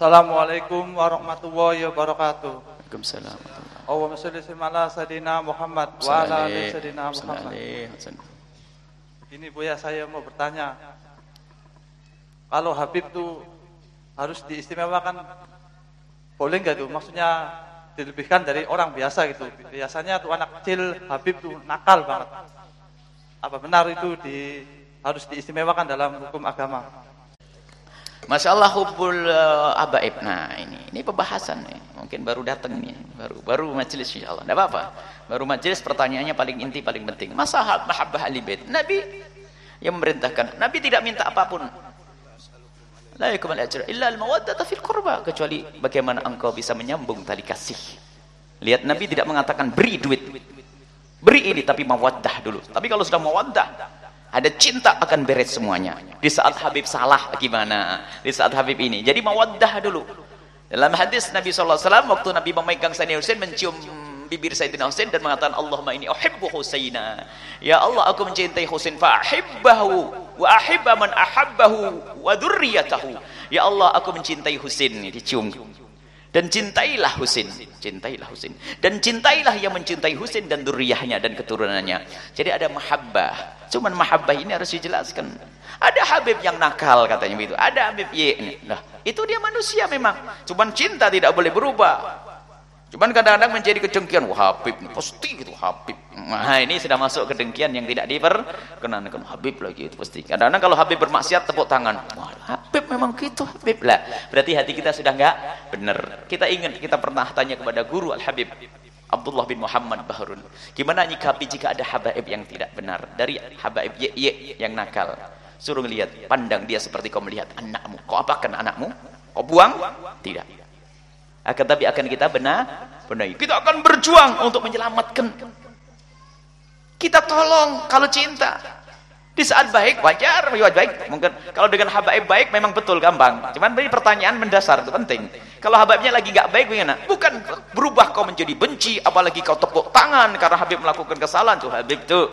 Assalamualaikum warahmatullahi wabarakatuh. Waalaikumsalam. Allahumma sholli ala sayidina Muhammad wa ala ali sayidina Muhammad. Ini Buya saya mau bertanya. Kalau Habib tuh harus diistimewakan boleh nggak tuh? Maksudnya dilebihkan dari orang biasa gitu. Biasanya tuh anak kecil Habib tuh nakal banget. Apa benar itu di harus diistimewakan dalam hukum agama? Masya Allah hubul uh, abaib. Nah ini ini pembahasan nih. Mungkin baru datang nih, baru baru majelis insya Allah. Tidak apa-apa. Baru majelis pertanyaannya paling inti paling penting. Masa mahabbah ahli bait? Nabi yang memerintahkan. Nabi tidak minta apa pun. La yakum al-ajra illa al-mawaddata fil qurba kecuali bagaimana engkau bisa menyambung tali kasih. Lihat Nabi tidak mengatakan beri duit. Beri ini tapi mawaddah dulu. Tapi kalau sudah mawaddah ada cinta akan beres semuanya. Di saat Habib salah gimana? Di saat Habib ini. Jadi mawaddah dulu. Dalam hadis Nabi SAW, waktu Nabi memegang Sayyidina Husain mencium bibir Sayyidina Husain dan mengatakan Allahumma ini uhibbu Husaina. Ya Allah aku mencintai Husain fa'ahibbahu wa ahibba man ahabbahu wa dhurriyyatahu. Ya Allah aku mencintai Husain. Dicium dan cintailah Husin. Cintailah Husin. Dan cintailah yang mencintai Husin dan duriyahnya dan keturunannya. Jadi ada mahabbah. Cuman mahabbah ini harus dijelaskan. Ada Habib yang nakal katanya begitu. Ada Habib Y. Nah itu dia manusia memang. Cuman cinta tidak boleh berubah Cuman kadang-kadang menjadi kedengkian, wah Habib, pasti itu Habib. Nah ini sudah masuk kedengkian yang tidak diperkenankan. Habib lagi itu pasti. Kadang-kadang kalau Habib bermaksiat tepuk tangan, wah Habib memang gitu Habib lah. Berarti hati kita sudah enggak benar. Kita ingat kita pernah tanya kepada guru Al Habib Abdullah bin Muhammad Bahrun. Gimana nyikapi jika ada habaib yang tidak benar dari habaib ye, ye yang nakal? Suruh melihat, pandang dia seperti kau melihat anakmu. Kau apakan anakmu? Kau buang? Tidak akan tapi akan kita benar benahi. Kita akan berjuang untuk menyelamatkan. Kita tolong kalau cinta. Di saat baik wajar. Baik mungkin kalau dengan habaib baik memang betul gampang. Cuman ini pertanyaan mendasar itu penting. Kalau habaibnya lagi nggak baik bagaimana? Bukan berubah kau menjadi benci apalagi kau tepuk tangan karena habib melakukan kesalahan. Tuh habib tuh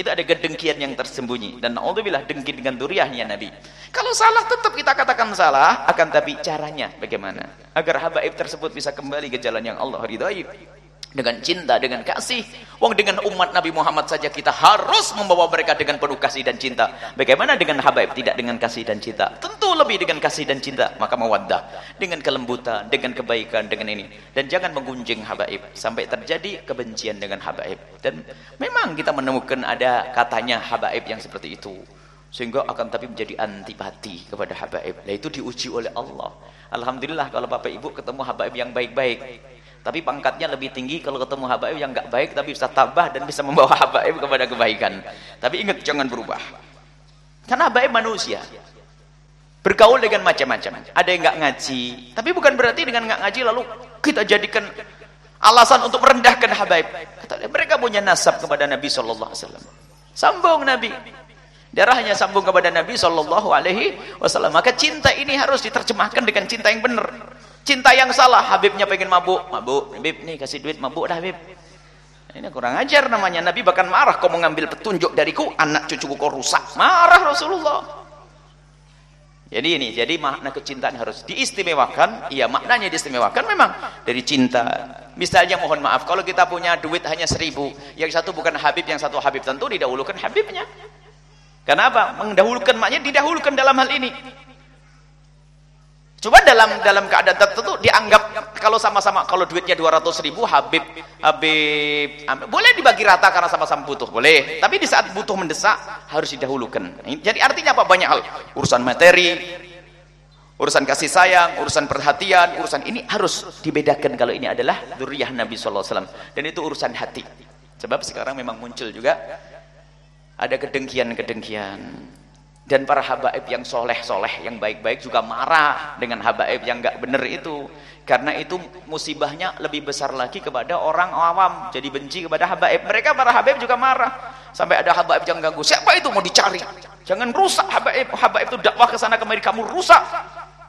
itu ada kedengkian yang tersembunyi. Dan alhamdulillah dengki dengan duriahnya Nabi. Kalau salah tetap kita katakan salah. Akan tapi caranya bagaimana? Agar habaib tersebut bisa kembali ke jalan yang Allah ridhai dengan cinta, dengan kasih. Wong dengan umat Nabi Muhammad saja kita harus membawa mereka dengan penuh kasih dan cinta. Bagaimana dengan habaib tidak dengan kasih dan cinta? Tentu lebih dengan kasih dan cinta. Maka mawaddah dengan kelembutan, dengan kebaikan, dengan ini. Dan jangan menggunjing habaib sampai terjadi kebencian dengan habaib. Dan memang kita menemukan ada katanya habaib yang seperti itu. Sehingga akan tapi menjadi antipati kepada habaib. Nah itu diuji oleh Allah. Alhamdulillah kalau Bapak Ibu ketemu habaib yang baik-baik tapi pangkatnya lebih tinggi kalau ketemu habaib yang enggak baik tapi bisa tambah dan bisa membawa habaib kepada kebaikan. Tapi ingat jangan berubah. Karena habaib manusia. Bergaul dengan macam-macam. Ada yang enggak ngaji, tapi bukan berarti dengan enggak ngaji lalu kita jadikan alasan untuk merendahkan habaib. Mereka punya nasab kepada Nabi wasallam. Sambung Nabi. Darahnya sambung kepada Nabi wasallam. Maka cinta ini harus diterjemahkan dengan cinta yang benar. Cinta yang salah, Habibnya pengen mabuk. Mabuk, Habib nih kasih duit mabuk dah Habib. Ini kurang ajar namanya. Nabi bahkan marah kau mengambil petunjuk dariku, anak cucuku kau rusak. Marah Rasulullah. Jadi ini, jadi makna kecintaan harus diistimewakan. Iya, maknanya diistimewakan memang dari cinta. Misalnya mohon maaf, kalau kita punya duit hanya seribu, yang satu bukan Habib, yang satu Habib tentu didahulukan Habibnya. Kenapa? Mendahulukan maknya didahulukan dalam hal ini. Coba dalam dalam keadaan tertentu dianggap kalau sama-sama kalau duitnya 200 ribu Habib Habib boleh dibagi rata karena sama-sama butuh boleh. Tapi di saat butuh mendesak harus didahulukan. Jadi artinya apa? Banyak hal. Urusan materi urusan kasih sayang urusan perhatian urusan ini harus dibedakan kalau ini adalah duriyah Nabi SAW dan itu urusan hati. Sebab sekarang memang muncul juga ada kedengkian-kedengkian dan para habaib yang soleh-soleh yang baik-baik juga marah dengan habaib yang enggak benar itu. Karena itu musibahnya lebih besar lagi kepada orang awam. Jadi benci kepada habaib. Mereka para habaib juga marah. Sampai ada habaib yang ganggu. Siapa itu mau dicari? Jangan rusak habaib. Habaib itu dakwah ke sana kemari kamu rusak.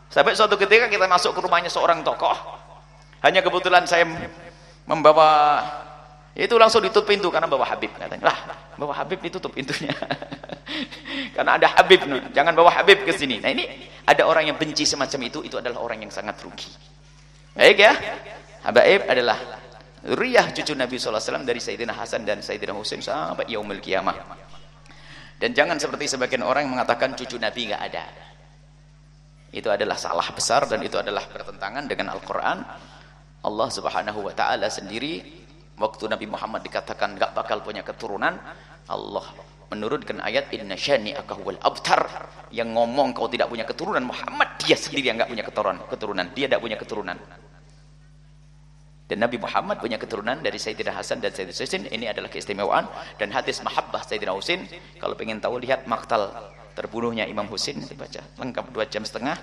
Sampai suatu ketika kita masuk ke rumahnya seorang tokoh. Hanya kebetulan saya membawa itu langsung ditutup pintu karena bawa Habib katanya. Lah, bawa Habib ditutup pintunya. karena ada Habib, jangan bawa Habib ke sini. Nah, ini ada orang yang benci semacam itu, itu adalah orang yang sangat rugi. Baik ya. Habaib adalah Riyah cucu Nabi SAW dari Sayyidina Hasan dan Sayyidina Husain sampai yaumil kiamah. Dan jangan seperti sebagian orang yang mengatakan cucu Nabi nggak ada. Itu adalah salah besar dan itu adalah bertentangan dengan Al-Quran. Allah Subhanahu Wa Taala sendiri waktu Nabi Muhammad dikatakan nggak bakal punya keturunan, Allah menurunkan ayat Inna Shani Akahwal abtar yang ngomong kau tidak punya keturunan Muhammad dia sendiri yang nggak punya keturunan keturunan dia tidak punya keturunan dan Nabi Muhammad punya keturunan dari Sayyidina Hasan dan Sayyidina Husain. Ini adalah keistimewaan dan hadis mahabbah Sayyidina Husain. Kalau ingin tahu lihat maktal terbunuhnya Imam Husain dibaca lengkap dua jam setengah.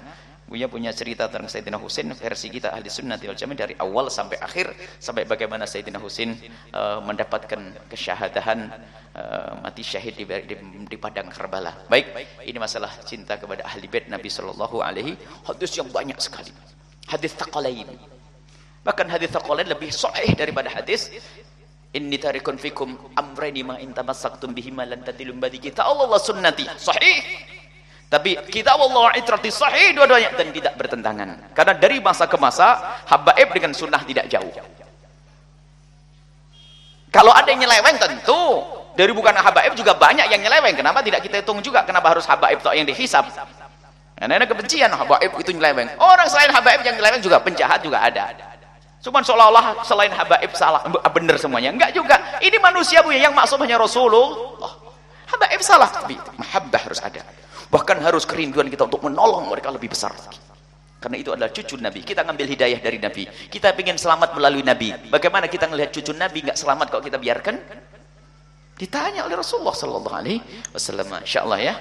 Buya punya cerita tentang Sayyidina Husain versi kita ahli sunnah wal jamaah dari awal sampai akhir sampai bagaimana Sayyidina Husain uh, mendapatkan kesyahadahan uh, mati syahid di, di, di padang Karbala. Baik, ini masalah cinta kepada ahli bait Nabi sallallahu alaihi hadis yang banyak sekali. Hadis taqalain Bahkan hadis lain lebih sahih daripada hadis Inni tarikun fikum amrayni ma in tamassaktum bihima lan tadilum badi kita Allah sunnati. Sahih. Tapi kita Allah itrati sahih dua-duanya dan tidak bertentangan. Karena dari masa ke masa habaib dengan sunnah tidak jauh. Kalau ada yang nyeleweng tentu dari bukan habaib juga banyak yang nyeleweng. Kenapa tidak kita hitung juga? Kenapa harus habaib yang dihisap? Karena ada kebencian habaib itu nyeleweng. Orang selain habaib yang nyeleweng juga penjahat juga ada. Cuman seolah-olah selain habaib salah, benar semuanya. Enggak juga. Ini manusia punya yang maksum hanya Rasulullah. Habaib salah, tapi mahabbah harus ada. Bahkan harus kerinduan kita untuk menolong mereka lebih besar lagi. Karena itu adalah cucu Nabi. Kita ngambil hidayah dari Nabi. Kita ingin selamat melalui Nabi. Bagaimana kita melihat cucu Nabi nggak selamat kalau kita biarkan? Ditanya oleh Rasulullah Sallallahu Alaihi Wasallam. Insya Allah ya.